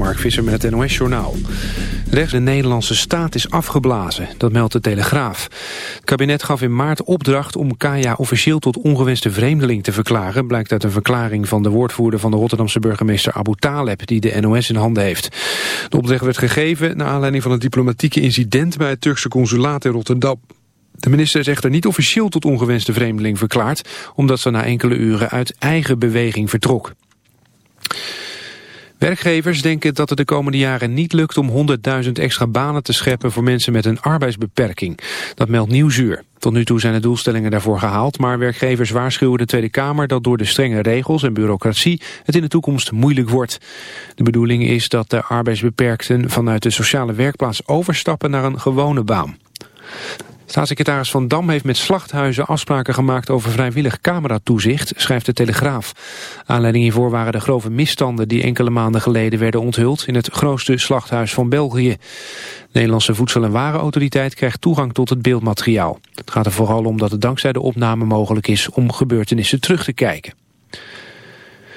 Mark Visser met het NOS-journaal. Rechts de Nederlandse staat is afgeblazen, dat meldt de Telegraaf. Het kabinet gaf in maart opdracht om Kaya officieel tot ongewenste vreemdeling te verklaren... blijkt uit een verklaring van de woordvoerder van de Rotterdamse burgemeester Abu Taleb... die de NOS in handen heeft. De opdracht werd gegeven naar aanleiding van het diplomatieke incident... bij het Turkse consulaat in Rotterdam. De minister zegt er niet officieel tot ongewenste vreemdeling verklaard... omdat ze na enkele uren uit eigen beweging vertrok. Werkgevers denken dat het de komende jaren niet lukt om 100.000 extra banen te scheppen voor mensen met een arbeidsbeperking. Dat meldt Nieuwsuur. Tot nu toe zijn de doelstellingen daarvoor gehaald, maar werkgevers waarschuwen de Tweede Kamer dat door de strenge regels en bureaucratie het in de toekomst moeilijk wordt. De bedoeling is dat de arbeidsbeperkten vanuit de sociale werkplaats overstappen naar een gewone baan. Staatssecretaris Van Dam heeft met slachthuizen afspraken gemaakt over vrijwillig cameratoezicht, schrijft de Telegraaf. Aanleiding hiervoor waren de grove misstanden die enkele maanden geleden werden onthuld in het grootste slachthuis van België. De Nederlandse Voedsel- en Warenautoriteit krijgt toegang tot het beeldmateriaal. Het gaat er vooral om dat het dankzij de opname mogelijk is om gebeurtenissen terug te kijken.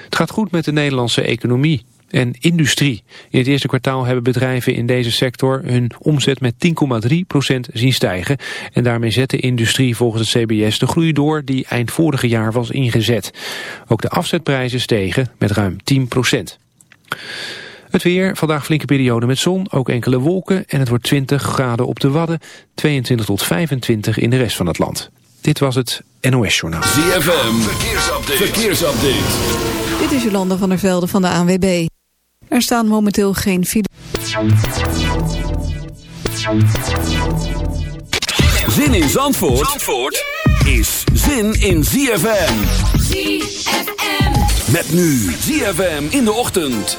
Het gaat goed met de Nederlandse economie en industrie. In het eerste kwartaal hebben bedrijven in deze sector hun omzet met 10,3% zien stijgen. En daarmee zet de industrie volgens het CBS de groei door die eind vorige jaar was ingezet. Ook de afzetprijzen stegen met ruim 10%. Het weer, vandaag flinke periode met zon, ook enkele wolken en het wordt 20 graden op de Wadden, 22 tot 25 in de rest van het land. Dit was het NOS Journaal. ZFM, verkeersupdate. verkeersupdate. Dit is Jolanda van der Velde van de ANWB. Er staan momenteel geen file. Zin in Zandvoort, Zandvoort is zin in ZFM. ZFM. Met nu ZFM in de ochtend.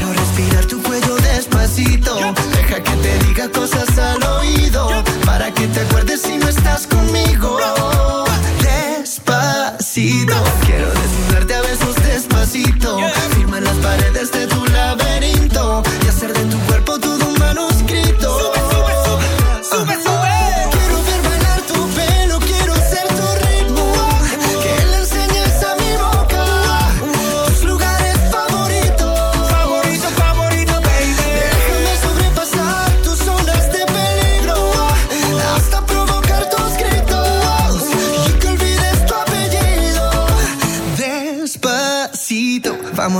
respirar tu cuello despacito. Deja que te diga cosas al oído para que te acuerdes si no estás conmigo. Despacito, quiero desnudarte a besos despacito.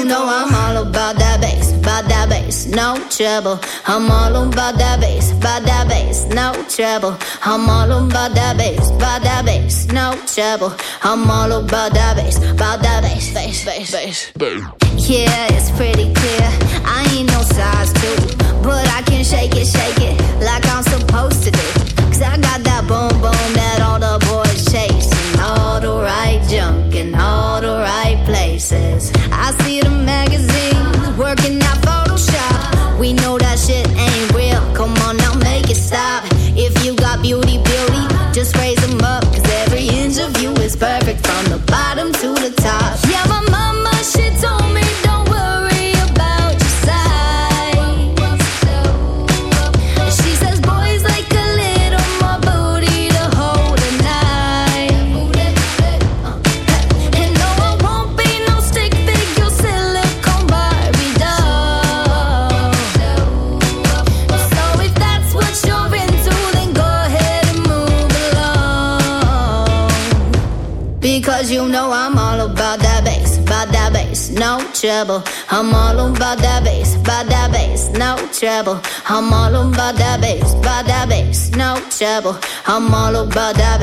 You know I'm all about that bass, about that bass, no trouble. I'm all about that bass, about that bass, no trouble. I'm all about that bass, about that bass, no trouble. I'm all about that bass, about that bass, bass, bass, bass. Yeah, it's pretty trouble. I'm all about that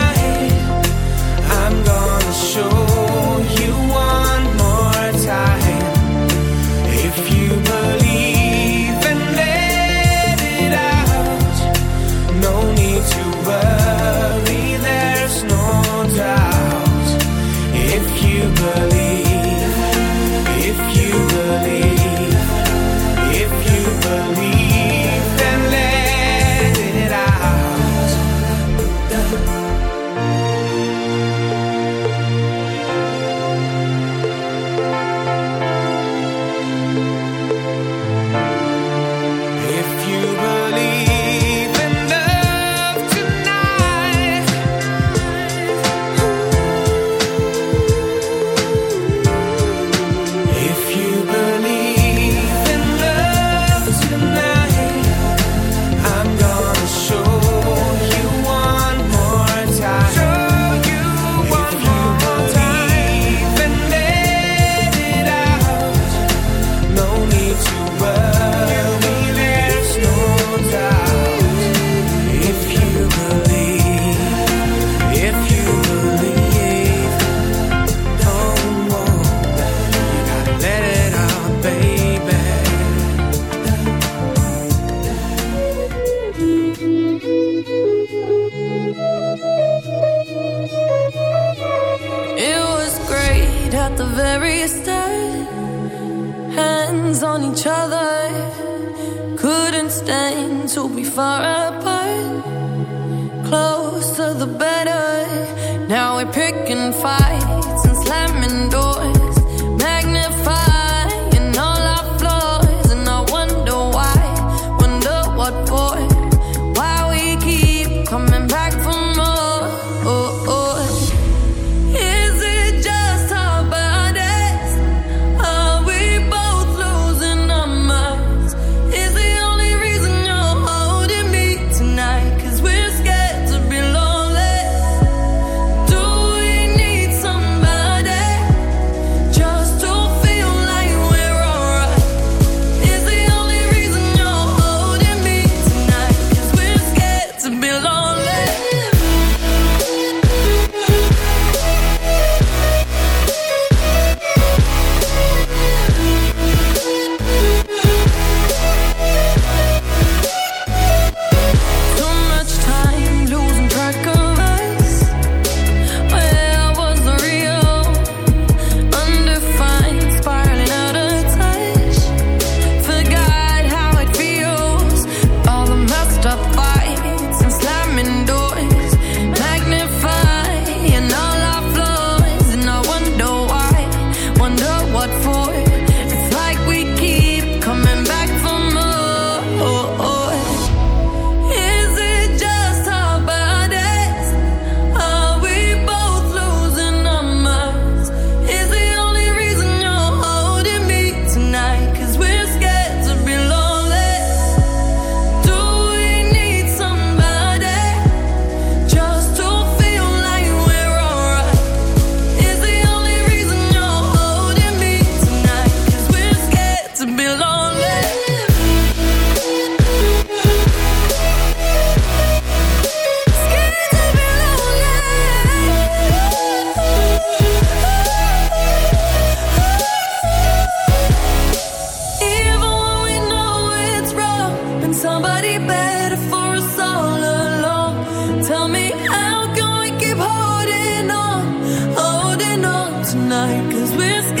this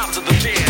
rhymes to the dance.